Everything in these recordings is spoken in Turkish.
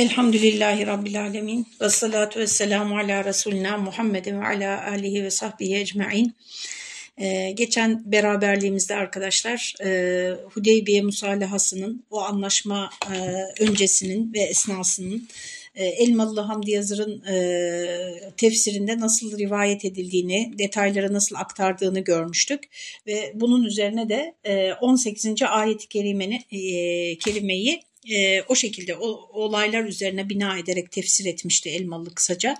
Elhamdülillahi Rabbil Alemin ve salatu ve selamu ala Resulina Muhammedin ve ala alihi ve sahbihi ecma'in. Ee, geçen beraberliğimizde arkadaşlar e, Hudeybiye Musalahası'nın o anlaşma e, öncesinin ve esnasının e, Elmalı Hamdi Yazır'ın e, tefsirinde nasıl rivayet edildiğini, detayları nasıl aktardığını görmüştük. Ve bunun üzerine de e, 18. ayet-i e, kelimeyi e, o şekilde o, olaylar üzerine bina ederek tefsir etmişti Elmalı kısaca.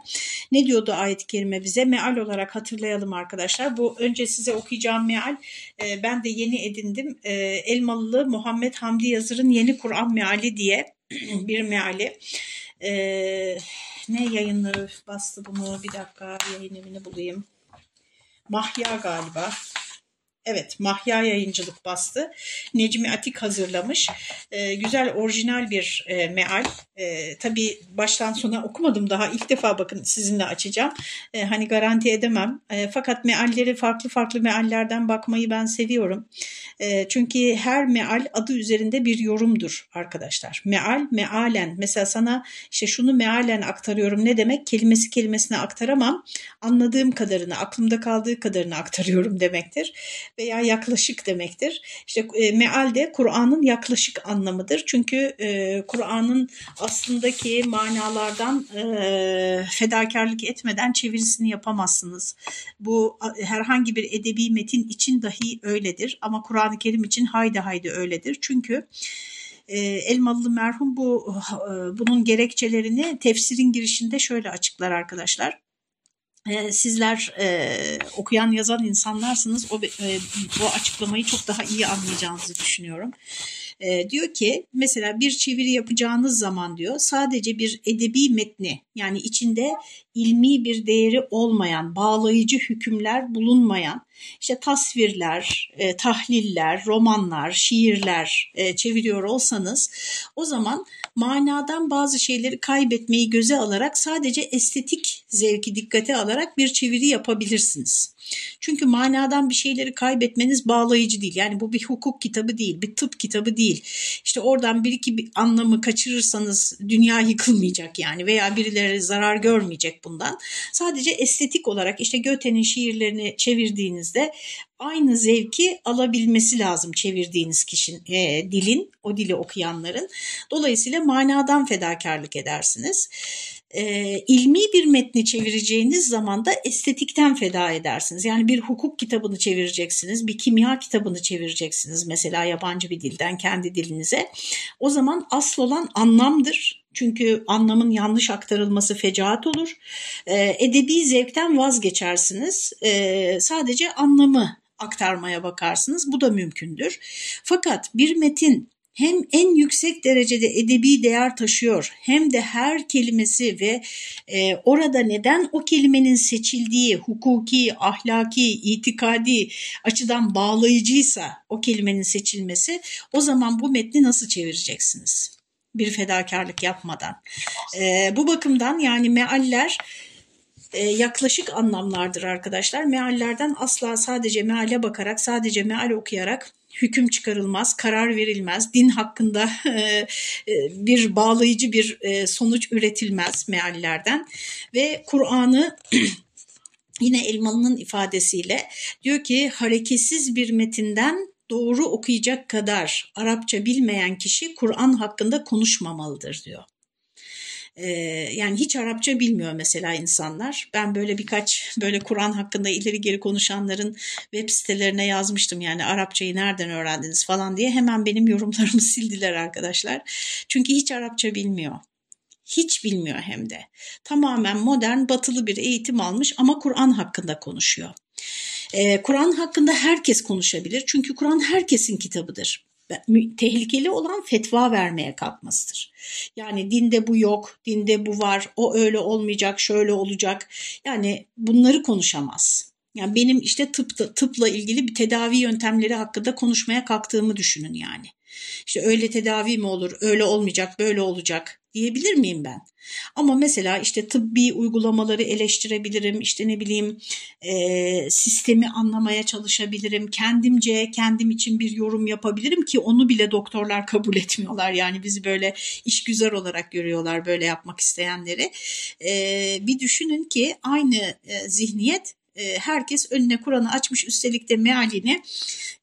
Ne diyordu ayet-i kerime bize? Meal olarak hatırlayalım arkadaşlar. Bu önce size okuyacağım meal e, ben de yeni edindim. E, Elmalı Muhammed Hamdi Yazır'ın Yeni Kur'an Meali diye bir meali. E, ne yayınları bastı bunu? Bir dakika yayın evini bulayım. Mahya galiba. Evet, Mahya Yayıncılık bastı. Necmi Atik hazırlamış. E, güzel, orijinal bir e, meal. E, tabii baştan sona okumadım daha. ilk defa bakın sizinle açacağım. E, hani garanti edemem. E, fakat mealleri farklı farklı meallerden bakmayı ben seviyorum. E, çünkü her meal adı üzerinde bir yorumdur arkadaşlar. Meal, mealen. Mesela sana işte şunu mealen aktarıyorum ne demek? Kelimesi kelimesine aktaramam. Anladığım kadarını, aklımda kaldığı kadarını aktarıyorum demektir veya yaklaşık demektir. İşte e, meal de Kur'an'ın yaklaşık anlamıdır. Çünkü e, Kur'an'ın aslındaki manalardan e, fedakarlık etmeden çevirisini yapamazsınız. Bu herhangi bir edebi metin için dahi öyledir ama Kur'an-ı Kerim için haydi haydi öyledir. Çünkü Elmalı merhum bu bunun gerekçelerini tefsirin girişinde şöyle açıklar arkadaşlar sizler e, okuyan yazan insanlarsınız o e, bu açıklamayı çok daha iyi anlayacağınızı düşünüyorum. E, diyor ki mesela bir çeviri yapacağınız zaman diyor sadece bir edebi metni yani içinde ilmi bir değeri olmayan, bağlayıcı hükümler bulunmayan, işte tasvirler, e, tahliller, romanlar, şiirler e, çeviriyor olsanız o zaman manadan bazı şeyleri kaybetmeyi göze alarak sadece estetik zevki dikkate alarak bir çeviri yapabilirsiniz. Çünkü manadan bir şeyleri kaybetmeniz bağlayıcı değil. Yani bu bir hukuk kitabı değil, bir tıp kitabı değil. İşte oradan bir iki bir anlamı kaçırırsanız dünya yıkılmayacak yani veya birileri zarar görmeyecek bundan. Sadece estetik olarak işte Göte'nin şiirlerini çevirdiğinizde aynı zevki alabilmesi lazım çevirdiğiniz kişinin e, dilin, o dili okuyanların. Dolayısıyla manadan fedakarlık edersiniz e, ilmi bir metni çevireceğiniz zaman da estetikten feda edersiniz. Yani bir hukuk kitabını çevireceksiniz, bir kimya kitabını çevireceksiniz mesela yabancı bir dilden kendi dilinize. O zaman asıl olan anlamdır. Çünkü anlamın yanlış aktarılması fecaat olur. E, edebi zevkten vazgeçersiniz. E, sadece anlamı aktarmaya bakarsınız. Bu da mümkündür. Fakat bir metin hem en yüksek derecede edebi değer taşıyor hem de her kelimesi ve e, orada neden o kelimenin seçildiği hukuki, ahlaki, itikadi açıdan bağlayıcıysa o kelimenin seçilmesi o zaman bu metni nasıl çevireceksiniz? Bir fedakarlık yapmadan. E, bu bakımdan yani mealler e, yaklaşık anlamlardır arkadaşlar. Meallerden asla sadece meale bakarak, sadece meal okuyarak hüküm çıkarılmaz, karar verilmez, din hakkında e, e, bir bağlayıcı bir sonuç üretilmez meallerden ve Kur'an'ı yine Elmalı'nın ifadesiyle diyor ki hareketsiz bir metinden doğru okuyacak kadar Arapça bilmeyen kişi Kur'an hakkında konuşmamalıdır diyor. Ee, yani hiç Arapça bilmiyor mesela insanlar. Ben böyle birkaç böyle Kur'an hakkında ileri geri konuşanların web sitelerine yazmıştım yani Arapçayı nereden öğrendiniz falan diye hemen benim yorumlarımı sildiler arkadaşlar. Çünkü hiç Arapça bilmiyor. Hiç bilmiyor hem de. Tamamen modern batılı bir eğitim almış ama Kur'an hakkında konuşuyor. Ee, Kur'an hakkında herkes konuşabilir çünkü Kur'an herkesin kitabıdır tehlikeli olan fetva vermeye kalkmasıdır. Yani dinde bu yok, dinde bu var, o öyle olmayacak, şöyle olacak. Yani bunları konuşamaz. Yani benim işte tıp, tıpla ilgili bir tedavi yöntemleri hakkında konuşmaya kalktığımı düşünün yani. İşte öyle tedavi mi olur, öyle olmayacak, böyle olacak diyebilir miyim ben? Ama mesela işte tıbbi uygulamaları eleştirebilirim, işte ne bileyim e, sistemi anlamaya çalışabilirim, kendimce kendim için bir yorum yapabilirim ki onu bile doktorlar kabul etmiyorlar. Yani bizi böyle işgüzar olarak görüyorlar böyle yapmak isteyenleri. E, bir düşünün ki aynı e, zihniyet e, herkes önüne Kur'an'ı açmış üstelik de mealini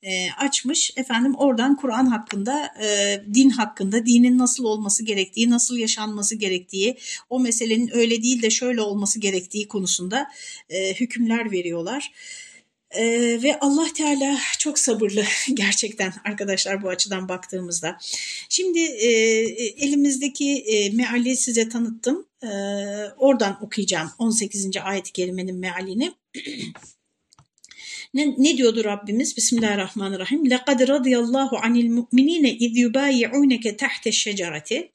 e, açmış efendim oradan Kur'an hakkında e, din hakkında dinin nasıl olması gerektiği nasıl yaşanması gerektiği o meselenin öyle değil de şöyle olması gerektiği konusunda hükümler veriyorlar. Ve Allah Teala çok sabırlı gerçekten arkadaşlar bu açıdan baktığımızda. Şimdi elimizdeki e, meali size tanıttım. Oradan okuyacağım 18. ayet-i kerimenin mealini ne, ne diyordu Rabbimiz? Bismillahirrahmanirrahim. لَقَدْ رَضِيَ اللّٰهُ عَنِ الْمُؤْمِنِينَ اِذْ يُبَايِعُونَكَ تَحْتَ الشَّجَرَةِ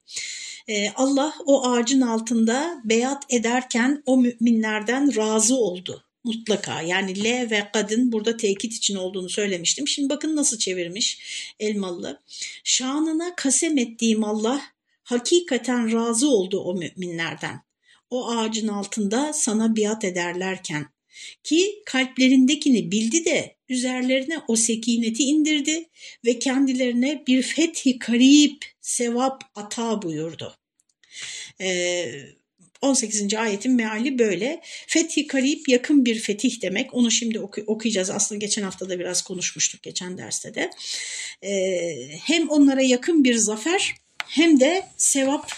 Allah o ağacın altında beyat ederken o müminlerden razı oldu mutlaka yani le ve kadın burada tekit için olduğunu söylemiştim. Şimdi bakın nasıl çevirmiş Elmalı. Şanına kasem ettiğim Allah hakikaten razı oldu o müminlerden. O ağacın altında sana biat ederlerken ki kalplerindekini bildi de üzerlerine o sekineti indirdi ve kendilerine bir fethi karip sevap ata buyurdu. Ee, 18. ayetin meali böyle. Fethi karip yakın bir fetih demek. Onu şimdi oku okuyacağız. Aslında geçen hafta da biraz konuşmuştuk geçen derste de. Ee, hem onlara yakın bir zafer hem de sevap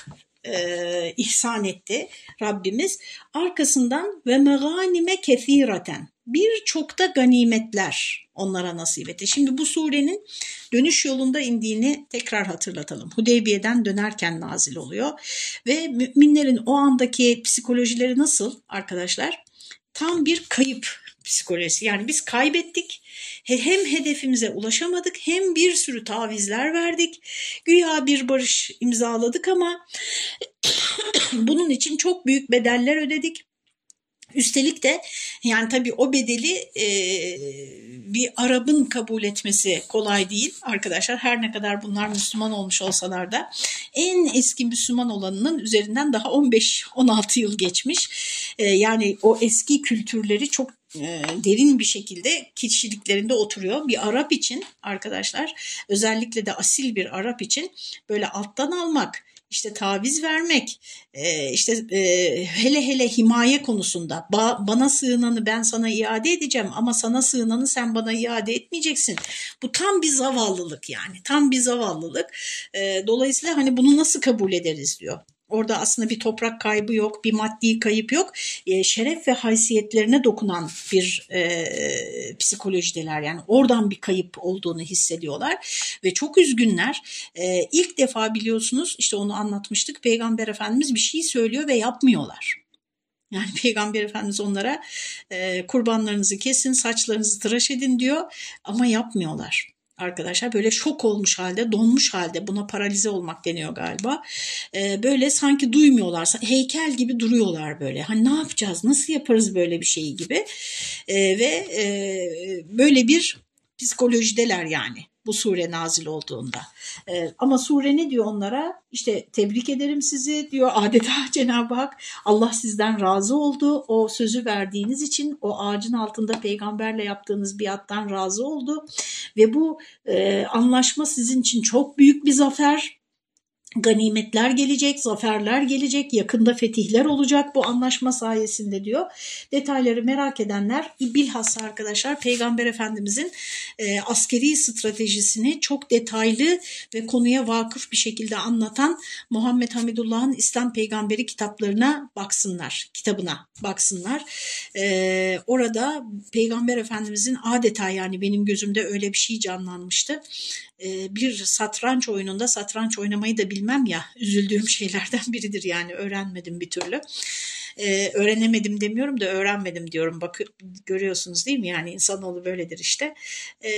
e, ihsan etti Rabbimiz. Arkasından ve meganime kethiraten birçok da ganimetler onlara nasip etti. Şimdi bu surenin dönüş yolunda indiğini tekrar hatırlatalım. Hudeybiye'den dönerken nazil oluyor ve müminlerin o andaki psikolojileri nasıl arkadaşlar? Tam bir kayıp psikolojisi. Yani biz kaybettik. Hem hedefimize ulaşamadık hem bir sürü tavizler verdik. Güya bir barış imzaladık ama bunun için çok büyük bedeller ödedik. Üstelik de yani tabii o bedeli e, bir Arap'ın kabul etmesi kolay değil arkadaşlar. Her ne kadar bunlar Müslüman olmuş olsalar da en eski Müslüman olanının üzerinden daha 15-16 yıl geçmiş. E, yani o eski kültürleri çok derin bir şekilde kişiliklerinde oturuyor. Bir Arap için arkadaşlar özellikle de asil bir Arap için böyle alttan almak işte taviz vermek, e, işte e, hele hele himaye konusunda bana sığınanı ben sana iade edeceğim ama sana sığınanı sen bana iade etmeyeceksin. Bu tam bir zavallılık yani tam bir zavallılık. E, dolayısıyla hani bunu nasıl kabul ederiz diyor. Orada aslında bir toprak kaybı yok, bir maddi kayıp yok. E, şeref ve haysiyetlerine dokunan bir e, psikolojideler. Yani oradan bir kayıp olduğunu hissediyorlar ve çok üzgünler. E, ilk defa biliyorsunuz işte onu anlatmıştık. Peygamber Efendimiz bir şey söylüyor ve yapmıyorlar. Yani Peygamber Efendimiz onlara e, kurbanlarınızı kesin, saçlarınızı tıraş edin diyor ama yapmıyorlar arkadaşlar böyle şok olmuş halde donmuş halde buna paralize olmak deniyor galiba. Ee, böyle sanki duymuyorlar heykel gibi duruyorlar böyle. Hani ne yapacağız nasıl yaparız böyle bir şeyi gibi. Ee, ve e, böyle bir psikolojideler yani bu sure nazil olduğunda. Ee, ama sure ne diyor onlara? İşte tebrik ederim sizi diyor adeta Cenab-ı Hak. Allah sizden razı oldu. O sözü verdiğiniz için o ağacın altında peygamberle yaptığınız biattan razı oldu. Ve bu e, anlaşma sizin için çok büyük bir zafer ganimetler gelecek, zaferler gelecek, yakında fetihler olacak bu anlaşma sayesinde diyor. Detayları merak edenler bilhassa arkadaşlar Peygamber Efendimizin e, askeri stratejisini çok detaylı ve konuya vakıf bir şekilde anlatan Muhammed Hamidullah'ın İslam Peygamberi kitaplarına baksınlar, kitabına baksınlar. E, orada Peygamber Efendimizin adeta yani benim gözümde öyle bir şey canlanmıştı. E, bir satranç oyununda satranç oynamayı da bilmem ya üzüldüğüm şeylerden biridir yani öğrenmedim bir türlü e, öğrenemedim demiyorum da öğrenmedim diyorum. Bak görüyorsunuz değil mi? Yani insanoğlu böyledir işte. E,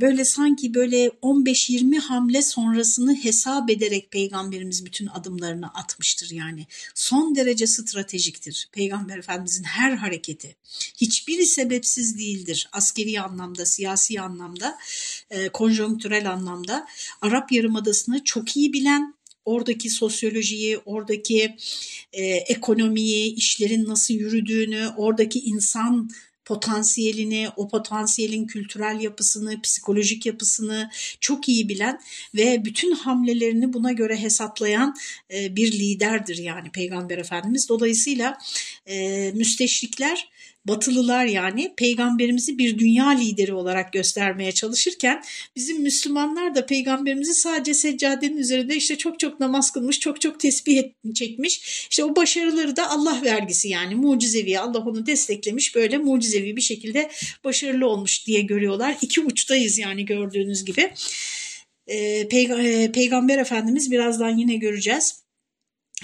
böyle sanki böyle 15-20 hamle sonrasını hesap ederek peygamberimiz bütün adımlarını atmıştır yani. Son derece stratejiktir peygamber efendimizin her hareketi. Hiçbiri sebepsiz değildir. Askeri anlamda, siyasi anlamda, e, konjonktürel anlamda. Arap Yarımadası'nı çok iyi bilen, oradaki sosyolojiyi, oradaki e, ekonomiyi, işlerin nasıl yürüdüğünü, oradaki insan potansiyelini, o potansiyelin kültürel yapısını, psikolojik yapısını çok iyi bilen ve bütün hamlelerini buna göre hesaplayan e, bir liderdir yani Peygamber Efendimiz. Dolayısıyla e, müsteşrikler Batılılar yani peygamberimizi bir dünya lideri olarak göstermeye çalışırken bizim Müslümanlar da peygamberimizi sadece seccadenin üzerinde işte çok çok namaz kılmış, çok çok tesbih çekmiş. İşte o başarıları da Allah vergisi yani mucizevi Allah onu desteklemiş böyle mucizevi bir şekilde başarılı olmuş diye görüyorlar. İki uçtayız yani gördüğünüz gibi. Ee, Peygamber Efendimiz birazdan yine göreceğiz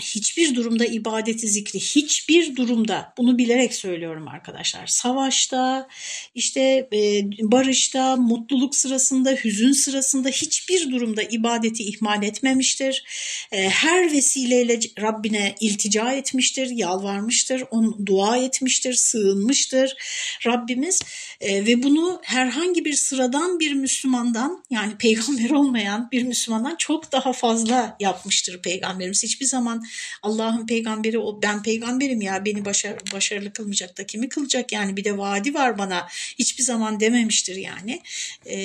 hiçbir durumda ibadeti zikri hiçbir durumda bunu bilerek söylüyorum arkadaşlar savaşta işte e, barışta mutluluk sırasında hüzün sırasında hiçbir durumda ibadeti ihmal etmemiştir. E, her vesileyle Rabbine iltica etmiştir yalvarmıştır on dua etmiştir sığınmıştır. Rabbimiz e, ve bunu herhangi bir sıradan bir Müslümandan yani peygamber olmayan bir Müslümandan çok daha fazla yapmıştır peygamberimiz. Hiçbir zaman Allah'ın peygamberi o ben peygamberim ya beni başar, başarılı kılmayacak da kimi kılacak yani bir de vaadi var bana hiçbir zaman dememiştir yani e,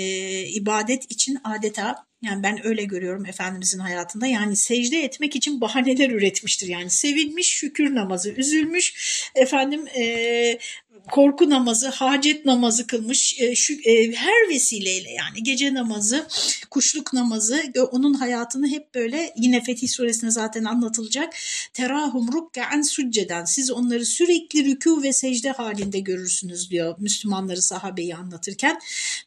ibadet için adeta yani ben öyle görüyorum Efendimizin hayatında. Yani secde etmek için bahaneler üretmiştir. Yani sevinmiş, şükür namazı, üzülmüş, efendim e, korku namazı, hacet namazı kılmış e, şu, e, her vesileyle yani gece namazı, kuşluk namazı onun hayatını hep böyle yine Fetih suresinde zaten anlatılacak. Terahum ruk'an succeden siz onları sürekli rükû ve secde halinde görürsünüz diyor Müslümanları sahabeyi anlatırken.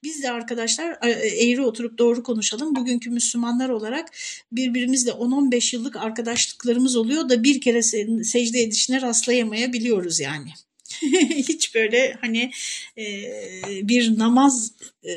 Biz de arkadaşlar e, eğri oturup doğru konuşalım. Bugünkü Müslümanlar olarak birbirimizle 10-15 yıllık arkadaşlıklarımız oluyor da bir kere secde edişine rastlayamayabiliyoruz yani. hiç böyle hani e, bir namaz e,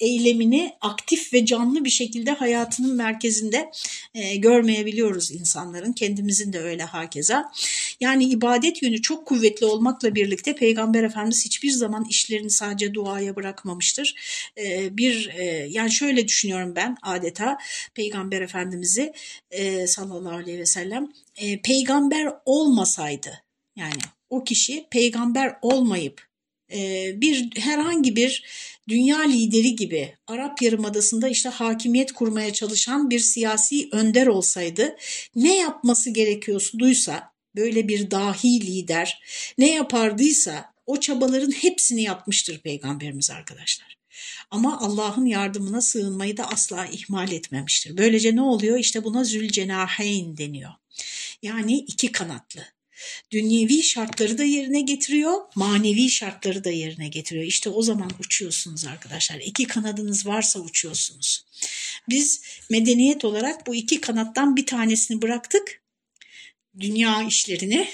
eylemini aktif ve canlı bir şekilde hayatının merkezinde e, görmeyebiliyoruz insanların. Kendimizin de öyle hakeza. Yani ibadet yönü çok kuvvetli olmakla birlikte Peygamber Efendimiz hiçbir zaman işlerini sadece duaya bırakmamıştır. E, bir e, yani şöyle düşünüyorum ben adeta Peygamber Efendimiz'i e, sallallahu aleyhi ve sellem e, peygamber olmasaydı yani o kişi peygamber olmayıp e, bir herhangi bir dünya lideri gibi Arap Yarımadası'nda işte hakimiyet kurmaya çalışan bir siyasi önder olsaydı ne yapması gerekiyorsa böyle bir dahi lider ne yapardıysa o çabaların hepsini yapmıştır peygamberimiz arkadaşlar. Ama Allah'ın yardımına sığınmayı da asla ihmal etmemiştir. Böylece ne oluyor? İşte buna zülcenaheyn deniyor. Yani iki kanatlı Dünyevi şartları da yerine getiriyor, manevi şartları da yerine getiriyor. İşte o zaman uçuyorsunuz arkadaşlar. İki kanadınız varsa uçuyorsunuz. Biz medeniyet olarak bu iki kanattan bir tanesini bıraktık. Dünya işlerini,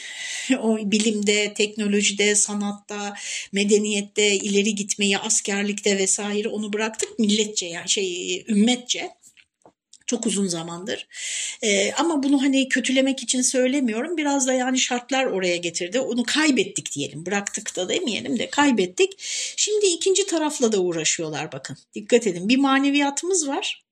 o bilimde, teknolojide, sanatta, medeniyette ileri gitmeyi, askerlikte vesaire onu bıraktık milletçe yani şey ümmetçe çok uzun zamandır. Ee, ama bunu hani kötülemek için söylemiyorum. Biraz da yani şartlar oraya getirdi. Onu kaybettik diyelim. Bıraktık da demeyelim de kaybettik. Şimdi ikinci tarafla da uğraşıyorlar bakın. Dikkat edin. Bir maneviyatımız var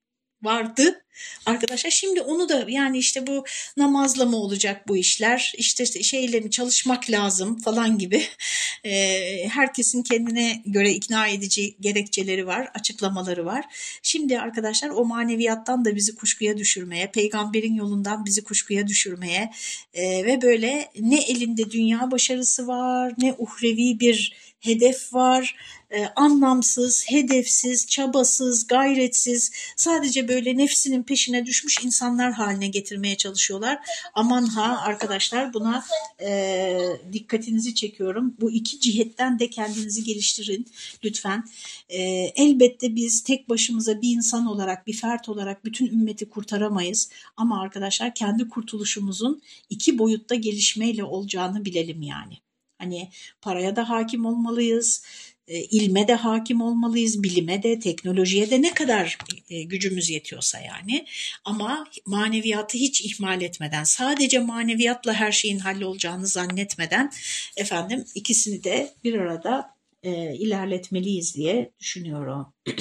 vardı arkadaşlar. Şimdi onu da yani işte bu namazla mı olacak bu işler işte şeyle çalışmak lazım falan gibi e, herkesin kendine göre ikna edici gerekçeleri var açıklamaları var. Şimdi arkadaşlar o maneviyattan da bizi kuşkuya düşürmeye peygamberin yolundan bizi kuşkuya düşürmeye e, ve böyle ne elinde dünya başarısı var ne uhrevi bir hedef var e, anlamsız, hedefsiz, çabasız, gayretsiz, sadece böyle nefsinin peşine düşmüş insanlar haline getirmeye çalışıyorlar. Aman ha arkadaşlar buna e, dikkatinizi çekiyorum. Bu iki cihetten de kendinizi geliştirin lütfen. E, elbette biz tek başımıza bir insan olarak, bir fert olarak bütün ümmeti kurtaramayız. Ama arkadaşlar kendi kurtuluşumuzun iki boyutta gelişmeyle olacağını bilelim yani. Hani paraya da hakim olmalıyız, ilme de hakim olmalıyız, bilime de, teknolojiye de ne kadar e, gücümüz yetiyorsa yani. Ama maneviyatı hiç ihmal etmeden, sadece maneviyatla her şeyin hallolacağını zannetmeden efendim ikisini de bir arada e, ilerletmeliyiz diye düşünüyorum.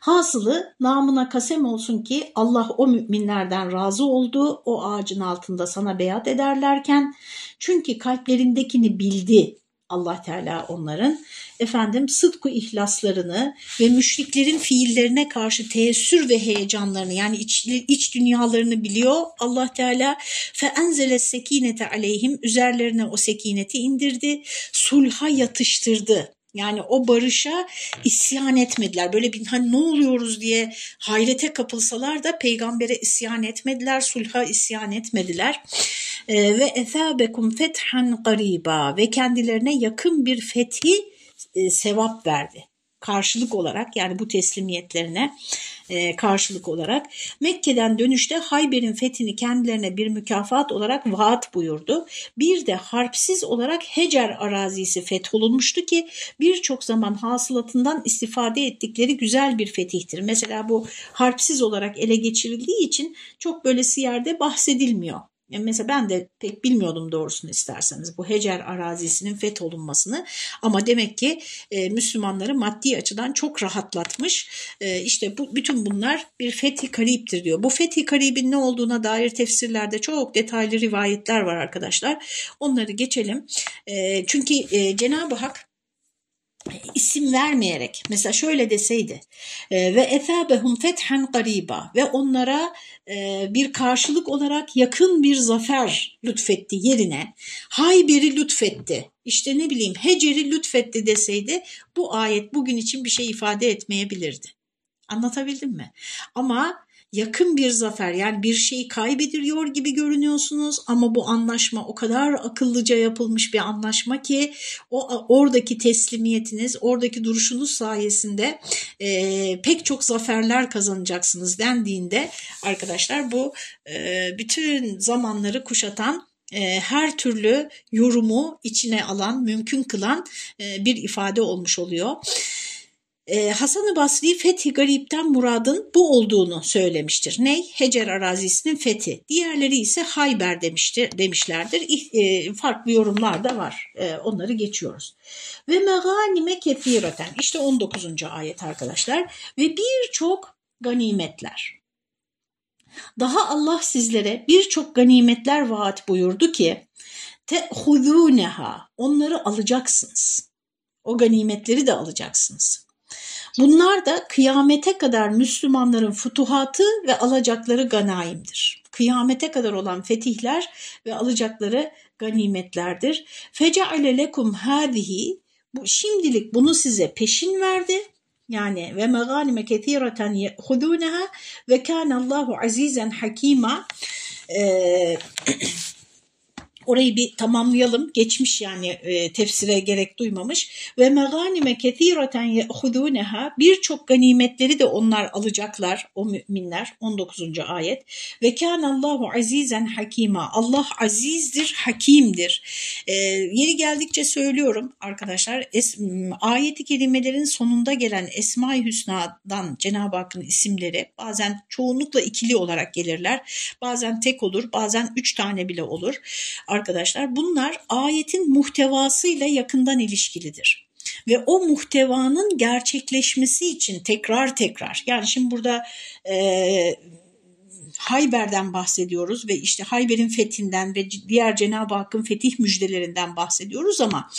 Hasılı namına kasem olsun ki Allah o müminlerden razı oldu. O ağacın altında sana beyat ederlerken çünkü kalplerindekini bildi Allah Teala onların efendim sıdku ihlaslarını ve müşriklerin fiillerine karşı teessür ve heyecanlarını yani iç, iç dünyalarını biliyor. Allah Teala fe enzele sekinete aleyhim üzerlerine o sekineti indirdi sulha yatıştırdı yani o barışa isyan etmediler. Böyle bir hani ne oluyoruz diye hayrete kapılsalar da peygambere isyan etmediler, sulha isyan etmediler. Ee, ve efabekum fethan gariba ve kendilerine yakın bir fethi e, sevap verdi. Karşılık olarak yani bu teslimiyetlerine e, karşılık olarak Mekke'den dönüşte Hayber'in fethini kendilerine bir mükafat olarak vaat buyurdu. Bir de harpsiz olarak Hecer arazisi fetholunmuştu ki birçok zaman hasılatından istifade ettikleri güzel bir fetihtir. Mesela bu harpsiz olarak ele geçirildiği için çok böyle siyerde bahsedilmiyor. Yani mesela ben de pek bilmiyordum doğrusunu isterseniz bu Hecer arazisinin fetholunmasını ama demek ki e, Müslümanları maddi açıdan çok rahatlatmış. E, işte bu, bütün bunlar bir fethi kariptir diyor. Bu fethi karibin ne olduğuna dair tefsirlerde çok detaylı rivayetler var arkadaşlar. Onları geçelim. E, çünkü e, Cenab-ı Hak isim vermeyerek mesela şöyle deseydi e, ve efabehum fethan gariba ve onlara e, bir karşılık olarak yakın bir zafer lütfetti yerine Hayber'i lütfetti işte ne bileyim Hecer'i lütfetti deseydi bu ayet bugün için bir şey ifade etmeyebilirdi. Anlatabildim mi? Ama yakın bir zafer yani bir şeyi kaybediliyor gibi görünüyorsunuz ama bu anlaşma o kadar akıllıca yapılmış bir anlaşma ki o oradaki teslimiyetiniz, oradaki duruşunuz sayesinde e, pek çok zaferler kazanacaksınız dendiğinde arkadaşlar bu e, bütün zamanları kuşatan e, her türlü yorumu içine alan, mümkün kılan e, bir ifade olmuş oluyor e, Hasan-ı Basri fethi garipten muradın bu olduğunu söylemiştir. Ney? Hecer arazisinin fethi. Diğerleri ise Hayber demiştir, demişlerdir. E, farklı yorumlar da var. E, onları geçiyoruz. Ve meganime kefireten. İşte 19. ayet arkadaşlar. Ve birçok ganimetler. Daha Allah sizlere birçok ganimetler vaat buyurdu ki te'hudûneha onları alacaksınız. O ganimetleri de alacaksınız. Bunlar da kıyamete kadar Müslümanların futuhatı ve alacakları ganaimdir. Kıyamete kadar olan fetihler ve alacakları ganimetlerdir. Feceale lekum hadihi bu şimdilik bunu size peşin verdi. Yani ve meganime kethireten yehuduneha ve kana Allahu azizen hakima. Ee, orayı bir tamamlayalım. Geçmiş yani e, tefsire gerek duymamış. Ve meganime kethireten yehuduneha birçok ganimetleri de onlar alacaklar o müminler 19. ayet. Ve Allahu azizen hakima. Allah azizdir, hakimdir. E, yeri geldikçe söylüyorum arkadaşlar. Es, ayeti kelimelerin sonunda gelen Esma-i Hüsna'dan Cenab-ı Hakk'ın isimleri bazen çoğunlukla ikili olarak gelirler. Bazen tek olur, bazen üç tane bile olur arkadaşlar bunlar ayetin muhtevasıyla yakından ilişkilidir. Ve o muhtevanın gerçekleşmesi için tekrar tekrar yani şimdi burada e, Hayber'den bahsediyoruz ve işte Hayber'in fethinden ve diğer Cenab-ı Hakk'ın fetih müjdelerinden bahsediyoruz ama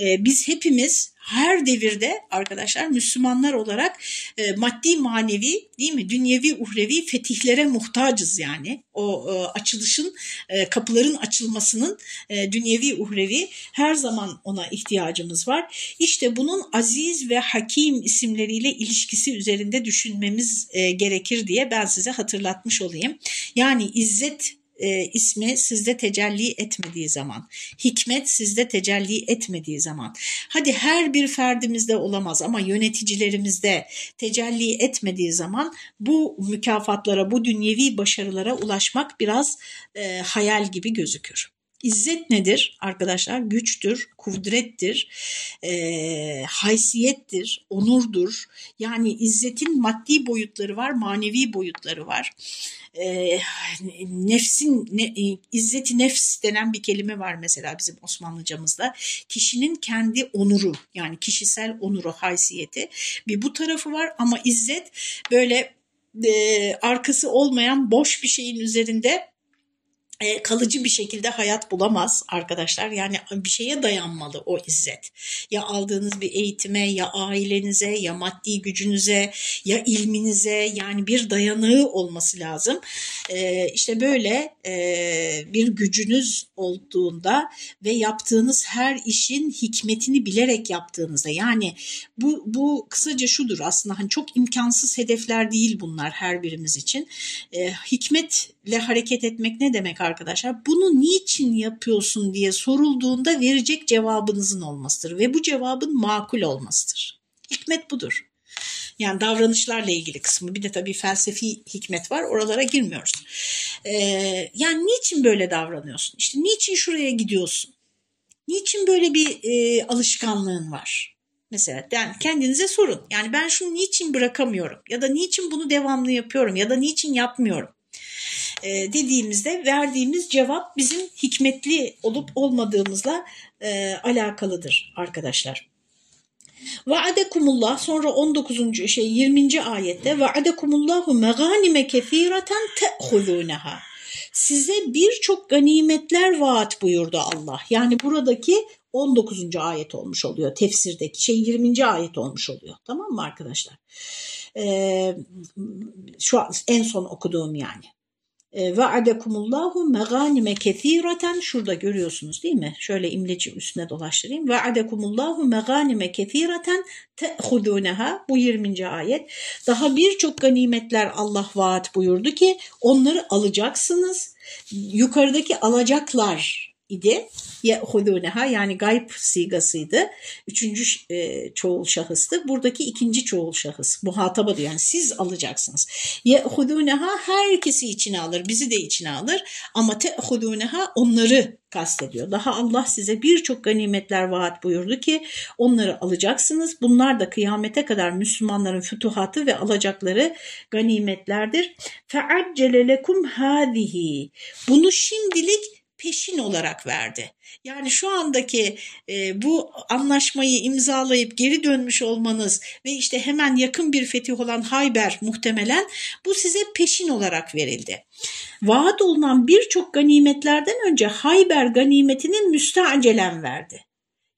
e, biz hepimiz her devirde arkadaşlar Müslümanlar olarak e, maddi manevi değil mi dünyevi uhrevi fetihlere muhtacız yani o e, açılışın e, kapıların açılmasının e, dünyevi uhrevi her zaman ona ihtiyacımız var. İşte bunun aziz ve hakim isimleriyle ilişkisi üzerinde düşünmemiz e, gerekir diye ben size hatırlatmış olayım. Yani izzet e, ismi sizde tecelli etmediği zaman, hikmet sizde tecelli etmediği zaman, hadi her bir ferdimizde olamaz ama yöneticilerimizde tecelli etmediği zaman bu mükafatlara, bu dünyevi başarılara ulaşmak biraz e, hayal gibi gözükür. İzzet nedir arkadaşlar? Güçtür, kudrettir, e, haysiyettir, onurdur. Yani izzetin maddi boyutları var, manevi boyutları var. E, nefsin, ne, e, izzeti nefs denen bir kelime var mesela bizim Osmanlıcamızda. Kişinin kendi onuru yani kişisel onuru, haysiyeti bir bu tarafı var ama izzet böyle e, arkası olmayan boş bir şeyin üzerinde e, kalıcı bir şekilde hayat bulamaz arkadaşlar. Yani bir şeye dayanmalı o izzet. Ya aldığınız bir eğitime, ya ailenize, ya maddi gücünüze, ya ilminize yani bir dayanığı olması lazım. E, işte böyle e, bir gücünüz olduğunda ve yaptığınız her işin hikmetini bilerek yaptığınızda yani bu, bu kısaca şudur aslında hani çok imkansız hedefler değil bunlar her birimiz için. Hikmetle hareket etmek ne demek arkadaşlar bunu niçin yapıyorsun diye sorulduğunda verecek cevabınızın olmasıdır ve bu cevabın makul olmasıdır. Hikmet budur. Yani davranışlarla ilgili kısmı bir de tabii felsefi hikmet var oralara girmiyoruz. Ee, yani niçin böyle davranıyorsun? İşte niçin şuraya gidiyorsun? Niçin böyle bir e, alışkanlığın var? Mesela yani kendinize sorun. Yani ben şunu niçin bırakamıyorum? Ya da niçin bunu devamlı yapıyorum? Ya da niçin yapmıyorum? E, dediğimizde verdiğimiz cevap bizim hikmetli olup olmadığımızla e, alakalıdır arkadaşlar. Va'adekumullah sonra 19. şey 20. ayette va'adekumullahu meganime kefireten te'huzuneha. Size birçok ganimetler vaat buyurdu Allah. Yani buradaki 19. ayet olmuş oluyor tefsirdeki şey 20. ayet olmuş oluyor. Tamam mı arkadaşlar? Ee, şu an en son okuduğum yani. E, Va'adekumullahu meganime kethireten şurada görüyorsunuz değil mi? Şöyle imleci üstüne dolaştırayım. Va'adekumullahu meganime kethireten te'huduneha bu 20. ayet. Daha birçok ganimetler Allah vaat buyurdu ki onları alacaksınız. Yukarıdaki alacaklar idi. Ye'huduneha yani gayb sigasıydı. Üçüncü e, çoğul şahıstı. Buradaki ikinci çoğul şahıs. Muhataba diyor. Yani siz alacaksınız. Ye'huduneha herkesi içine alır. Bizi de içine alır. Ama te'huduneha onları kastediyor. Daha Allah size birçok ganimetler vaat buyurdu ki onları alacaksınız. Bunlar da kıyamete kadar Müslümanların fütuhatı ve alacakları ganimetlerdir. Fe'accele lekum hâzihi. Bunu şimdilik peşin olarak verdi. Yani şu andaki e, bu anlaşmayı imzalayıp geri dönmüş olmanız ve işte hemen yakın bir fetih olan Hayber muhtemelen bu size peşin olarak verildi. Vaat olunan birçok ganimetlerden önce Hayber ganimetinin müsteacelen verdi.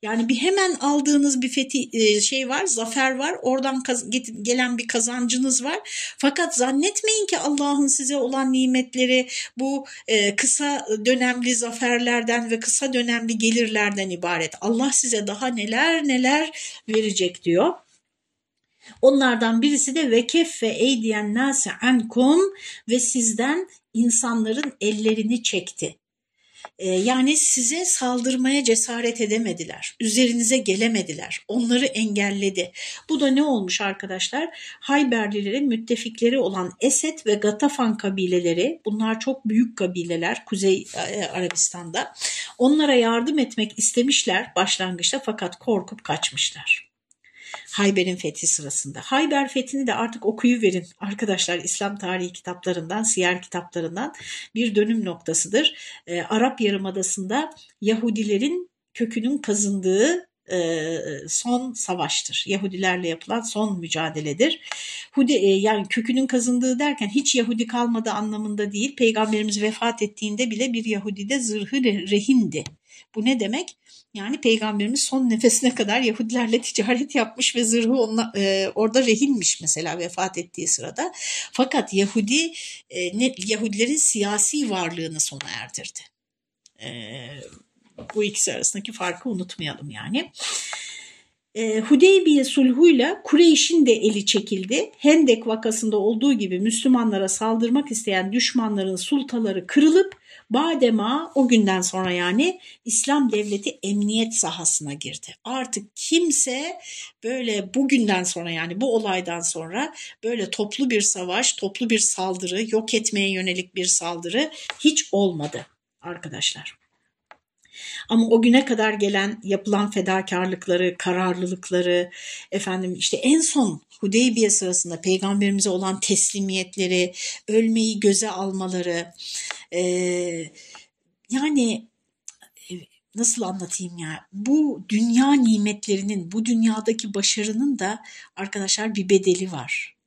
Yani bir hemen aldığınız bir fethi e, şey var, zafer var. Oradan gelen bir kazancınız var. Fakat zannetmeyin ki Allah'ın size olan nimetleri bu e, kısa dönemli zaferlerden ve kısa dönemli gelirlerden ibaret. Allah size daha neler neler verecek diyor. Onlardan birisi de ve keffe eydiyen nase ankum ve sizden insanların ellerini çekti. Ee, yani size saldırmaya cesaret edemediler. Üzerinize gelemediler. Onları engelledi. Bu da ne olmuş arkadaşlar? Hayberlilerin müttefikleri olan Esed ve Gatafan kabileleri bunlar çok büyük kabileler Kuzey e, Arabistan'da. Onlara yardım etmek istemişler başlangıçta fakat korkup kaçmışlar. Hayber'in fethi sırasında. Hayber fethini de artık okuyu verin arkadaşlar İslam tarihi kitaplarından, siyer kitaplarından bir dönüm noktasıdır. E, Arap Yarımadası'nda Yahudilerin kökünün kazındığı e, son savaştır. Yahudilerle yapılan son mücadeledir. Hudi, e, yani kökünün kazındığı derken hiç Yahudi kalmadı anlamında değil. Peygamberimiz vefat ettiğinde bile bir Yahudide zırhı rehindi. Bu ne demek? Yani peygamberimiz son nefesine kadar Yahudilerle ticaret yapmış ve zırhı onla, e, orada rehinmiş mesela vefat ettiği sırada. Fakat Yahudi e, ne, Yahudilerin siyasi varlığını sona erdirdi. E, bu ikisi arasındaki farkı unutmayalım yani. E, Hudeybiye sulhuyla Kureyş'in de eli çekildi. Hendek vakasında olduğu gibi Müslümanlara saldırmak isteyen düşmanların sultaları kırılıp Badema o günden sonra yani İslam devleti emniyet sahasına girdi. Artık kimse böyle bugünden sonra yani bu olaydan sonra böyle toplu bir savaş, toplu bir saldırı, yok etmeye yönelik bir saldırı hiç olmadı arkadaşlar. Ama o güne kadar gelen yapılan fedakarlıkları, kararlılıkları, efendim işte en son Hudeybiye sırasında peygamberimize olan teslimiyetleri, ölmeyi göze almaları, e, yani nasıl anlatayım ya bu dünya nimetlerinin bu dünyadaki başarının da arkadaşlar bir bedeli var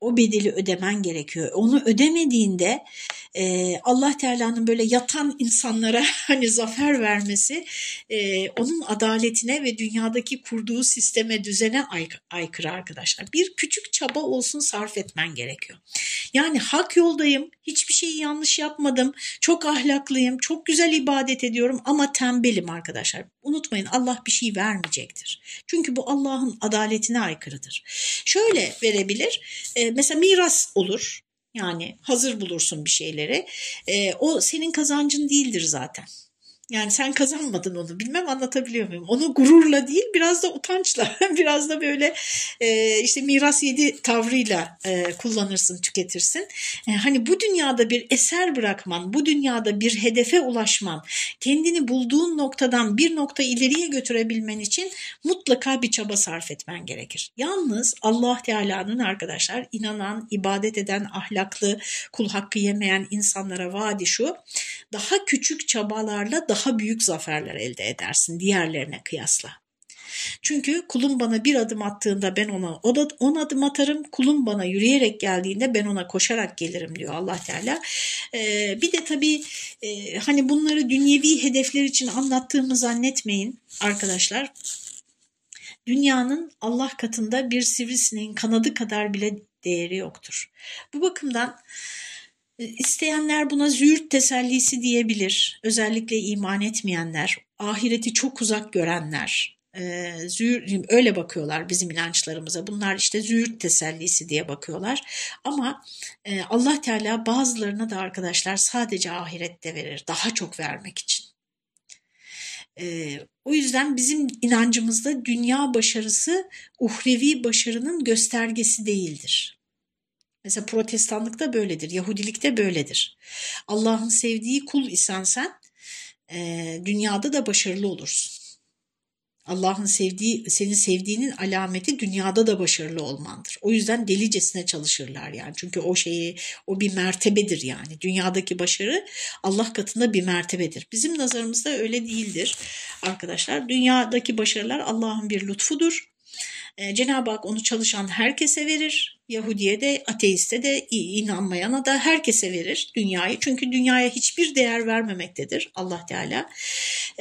o bedeli ödemen gerekiyor. Onu ödemediğinde e, Allah Teala'nın böyle yatan insanlara hani zafer vermesi e, onun adaletine ve dünyadaki kurduğu sisteme, düzene ay, aykırı arkadaşlar. Bir küçük çaba olsun sarf etmen gerekiyor. Yani hak yoldayım, hiçbir şeyi yanlış yapmadım, çok ahlaklıyım, çok güzel ibadet ediyorum ama tembelim arkadaşlar. Unutmayın Allah bir şey vermeyecektir. Çünkü bu Allah'ın adaletine aykırıdır. Şöyle verebilir, e, mesela miras olur. Yani hazır bulursun bir şeyleri. E, o senin kazancın değildir zaten. Yani sen kazanmadın onu bilmem anlatabiliyor muyum? Onu gururla değil biraz da utançla biraz da böyle e, işte miras yedi tavrıyla e, kullanırsın tüketirsin. E, hani bu dünyada bir eser bırakman bu dünyada bir hedefe ulaşman kendini bulduğun noktadan bir nokta ileriye götürebilmen için mutlaka bir çaba sarf etmen gerekir. Yalnız Allah Teala'nın arkadaşlar inanan, ibadet eden, ahlaklı, kul hakkı yemeyen insanlara vaadi şu daha küçük çabalarla daha daha büyük zaferler elde edersin diğerlerine kıyasla. Çünkü kulum bana bir adım attığında ben ona on adım atarım. Kulum bana yürüyerek geldiğinde ben ona koşarak gelirim diyor Allah Teala. Ee, bir de tabii e, hani bunları dünyevi hedefler için anlattığımı zannetmeyin arkadaşlar. Dünyanın Allah katında bir sivrisineğin kanadı kadar bile değeri yoktur. Bu bakımdan İsteyenler buna züğürt tesellisi diyebilir. Özellikle iman etmeyenler, ahireti çok uzak görenler, e, öyle bakıyorlar bizim inançlarımıza. Bunlar işte züğürt tesellisi diye bakıyorlar. Ama e, Allah Teala bazılarına da arkadaşlar sadece ahirette verir. Daha çok vermek için. E, o yüzden bizim inancımızda dünya başarısı uhrevi başarının göstergesi değildir. Mesela protestanlıkta böyledir, Yahudilikte böyledir. Allah'ın sevdiği kul isen sen e, dünyada da başarılı olursun. Allah'ın sevdiği, seni sevdiğinin alameti dünyada da başarılı olmandır. O yüzden delicesine çalışırlar yani. Çünkü o şeyi, o bir mertebedir yani. Dünyadaki başarı Allah katında bir mertebedir. Bizim nazarımızda öyle değildir arkadaşlar. Dünyadaki başarılar Allah'ın bir lütfudur. Ee, Cenab-ı Hak onu çalışan herkese verir Yahudiye de ateiste de inanmayana da herkese verir dünyayı. Çünkü dünyaya hiçbir değer vermemektedir Allah Teala.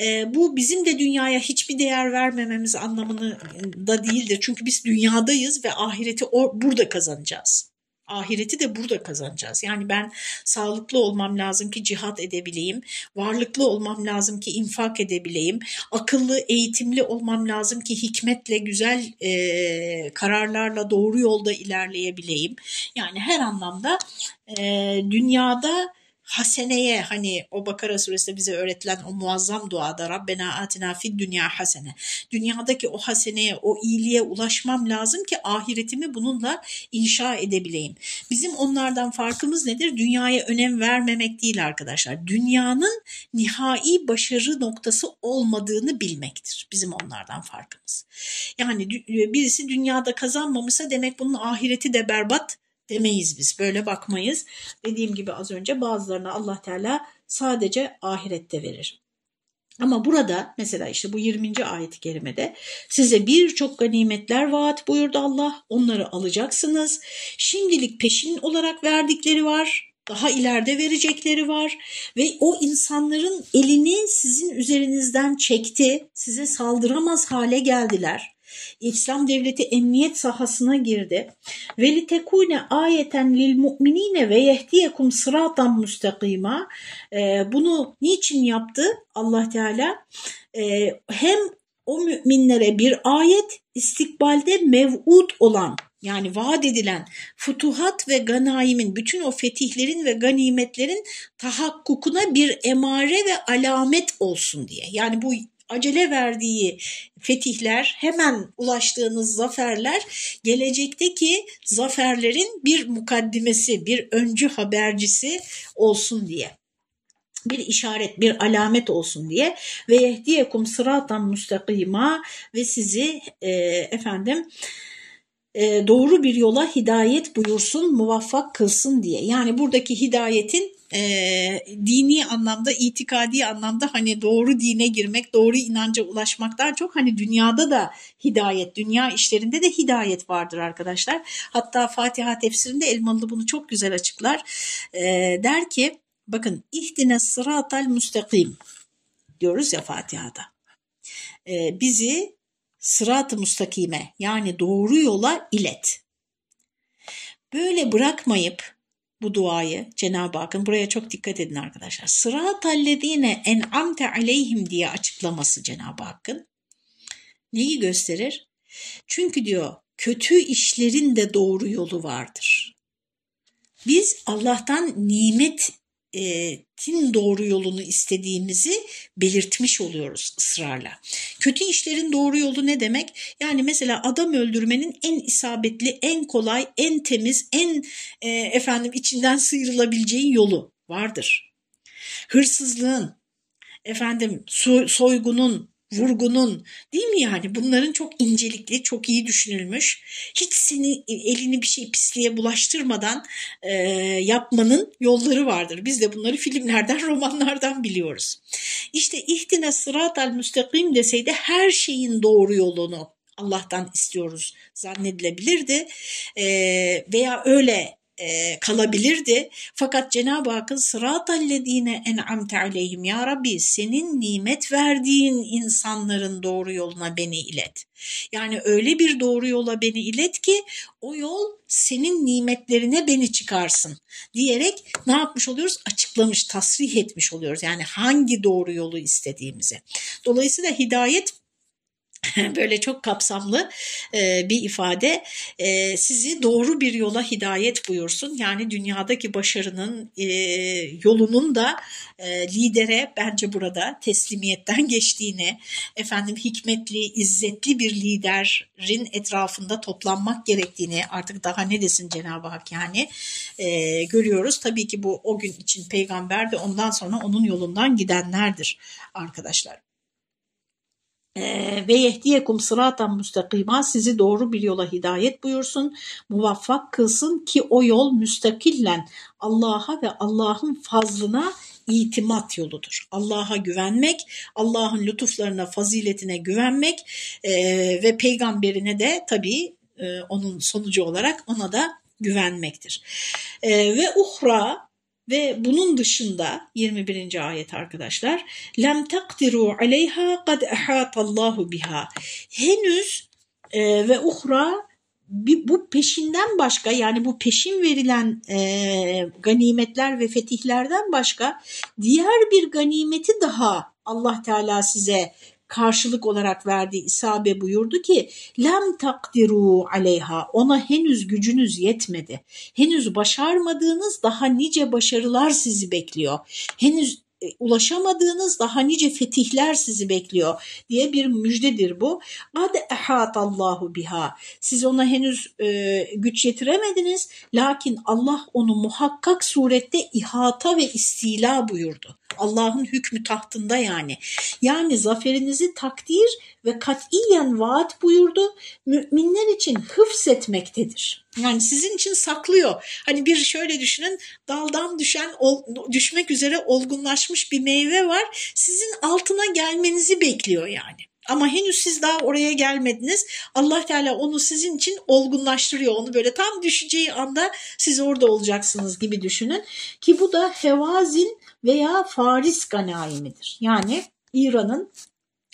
E, bu bizim de dünyaya hiçbir değer vermememiz anlamını da değildir. Çünkü biz dünyadayız ve ahireti o, burada kazanacağız. Ahireti de burada kazanacağız. Yani ben sağlıklı olmam lazım ki cihat edebileyim. Varlıklı olmam lazım ki infak edebileyim. Akıllı, eğitimli olmam lazım ki hikmetle, güzel e, kararlarla doğru yolda ilerleyebileyim. Yani her anlamda e, dünyada haseneye hani o Bakara suresinde bize öğretilen o muazzam duada Rabbena atina fid dünya hasene. Dünyadaki o haseneye, o iyiliğe ulaşmam lazım ki ahiretimi bununla inşa edebileyim. Bizim onlardan farkımız nedir? Dünyaya önem vermemek değil arkadaşlar. Dünyanın nihai başarı noktası olmadığını bilmektir. Bizim onlardan farkımız. Yani birisi dünyada kazanmamışsa demek bunun ahireti de berbat demeyiz biz. Böyle bakmayız. Dediğim gibi az önce bazılarına Allah Teala sadece ahirette verir. Ama burada mesela işte bu 20. ayet-i kerimede size birçok ganimetler vaat buyurdu Allah. Onları alacaksınız. Şimdilik peşin olarak verdikleri var. Daha ileride verecekleri var ve o insanların elini sizin üzerinizden çekti. Size saldıramaz hale geldiler. İslam devleti emniyet sahasına girdi. Ve litekune ayeten lil mu'minine ve yehdiyekum sıratan müstakima. Ee, bunu niçin yaptı Allah Teala? Ee, hem o müminlere bir ayet istikbalde mev'ud olan yani vaat edilen futuhat ve ganaimin bütün o fetihlerin ve ganimetlerin tahakkukuna bir emare ve alamet olsun diye. Yani bu acele verdiği fetihler, hemen ulaştığınız zaferler gelecekteki zaferlerin bir mukaddimesi, bir öncü habercisi olsun diye. bir işaret, bir alamet olsun diye ve yehdiyekum sıratan müstakima ve sizi e, efendim e, doğru bir yola hidayet buyursun, muvaffak kılsın diye. Yani buradaki hidayetin e, dini anlamda, itikadi anlamda hani doğru dine girmek, doğru inanca ulaşmaktan çok hani dünyada da hidayet, dünya işlerinde de hidayet vardır arkadaşlar. Hatta Fatiha tefsirinde Elmalı bunu çok güzel açıklar. E, der ki bakın ihdine sıratal müstakim diyoruz ya Fatiha'da. E, bizi sırat-ı mustakime yani doğru yola ilet. Böyle bırakmayıp bu duayı Cenab-ı Hakk'ın buraya çok dikkat edin arkadaşlar. Sıratallezine en'amte aleyhim diye açıklaması Cenab-ı Hakk'ın neyi gösterir? Çünkü diyor kötü işlerin de doğru yolu vardır. Biz Allah'tan nimet tin doğru yolunu istediğimizi belirtmiş oluyoruz ısrarla. Kötü işlerin doğru yolu ne demek? Yani mesela adam öldürmenin en isabetli, en kolay, en temiz, en e, efendim içinden sıyrılabileceği yolu vardır. Hırsızlığın, efendim soygunun, vurgunun değil mi yani bunların çok incelikli çok iyi düşünülmüş hiç seni elini bir şey pisliğe bulaştırmadan e, yapmanın yolları vardır. Biz de bunları filmlerden romanlardan biliyoruz. İşte ihtine sırat al müstakim deseydi her şeyin doğru yolunu Allah'tan istiyoruz zannedilebilirdi e, veya öyle e, kalabilirdi. Fakat Cenab-ı Hakk'ın sıratallezine en'amte aleyhim ya Rabbi senin nimet verdiğin insanların doğru yoluna beni ilet. Yani öyle bir doğru yola beni ilet ki o yol senin nimetlerine beni çıkarsın diyerek ne yapmış oluyoruz? Açıklamış, tasrih etmiş oluyoruz. Yani hangi doğru yolu istediğimizi. Dolayısıyla hidayet böyle çok kapsamlı e, bir ifade e, sizi doğru bir yola hidayet buyursun. Yani dünyadaki başarının e, yolunun da lidere bence burada teslimiyetten geçtiğini, efendim hikmetli, izzetli bir liderin etrafında toplanmak gerektiğini artık daha ne desin Cenab-ı Hak yani görüyoruz. Tabii ki bu o gün için peygamber de ondan sonra onun yolundan gidenlerdir arkadaşlar. Ee, ve yehdiyekum sıratan müstakima sizi doğru bir yola hidayet buyursun, muvaffak kılsın ki o yol müstakillen Allah'a ve Allah'ın fazlına itimat yoludur. Allah'a güvenmek, Allah'ın lütuflarına, faziletine güvenmek e, ve peygamberine de tabii e, onun sonucu olarak ona da güvenmektir. E, ve uhra ve bunun dışında 21. ayet arkadaşlar lem takdiru aleyha kad ehatallahu biha henüz e, ve uhra bu peşinden başka yani bu peşin verilen e, ganimetler ve fetihlerden başka diğer bir ganimeti daha Allah Teala size karşılık olarak verdiği isabe buyurdu ki lem takdiru aleyha ona henüz gücünüz yetmedi. Henüz başarmadığınız daha nice başarılar sizi bekliyor. Henüz e, ulaşamadığınız daha nice fetihler sizi bekliyor diye bir müjdedir bu. Ad ehat Allahu biha. Siz ona henüz e, güç yetiremediniz. Lakin Allah onu muhakkak surette ihata ve istila buyurdu. Allah'ın hükmü tahtında yani. Yani zaferinizi takdir ve katiyen vaat buyurdu. Müminler için hıfzetmektedir. Yani sizin için saklıyor. Hani bir şöyle düşünün daldan düşen düşmek üzere olgunlaşmış bir meyve var. Sizin altına gelmenizi bekliyor yani. Ama henüz siz daha oraya gelmediniz. Allah Teala onu sizin için olgunlaştırıyor. Onu böyle tam düşeceği anda siz orada olacaksınız gibi düşünün. Ki bu da hevazin veya Faris ganaimidir. Yani İran'ın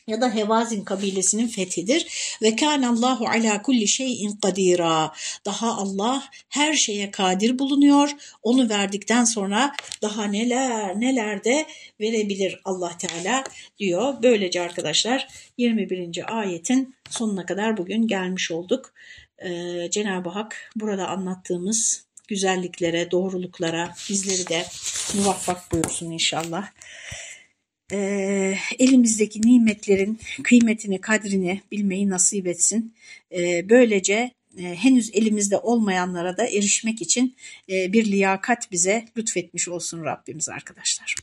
ya da Hevazin kabilesinin fethidir. Ve Allahu ala kulli şeyin kadira. Daha Allah her şeye kadir bulunuyor. Onu verdikten sonra daha neler neler de verebilir Allah Teala diyor. Böylece arkadaşlar 21. ayetin sonuna kadar bugün gelmiş olduk. Ee, Cenab-ı Hak burada anlattığımız güzelliklere, doğruluklara bizleri de muvaffak buyursun inşallah. Ee, elimizdeki nimetlerin kıymetini, kadrini bilmeyi nasip etsin. Ee, böylece e, henüz elimizde olmayanlara da erişmek için e, bir liyakat bize lütfetmiş olsun Rabbimiz arkadaşlar.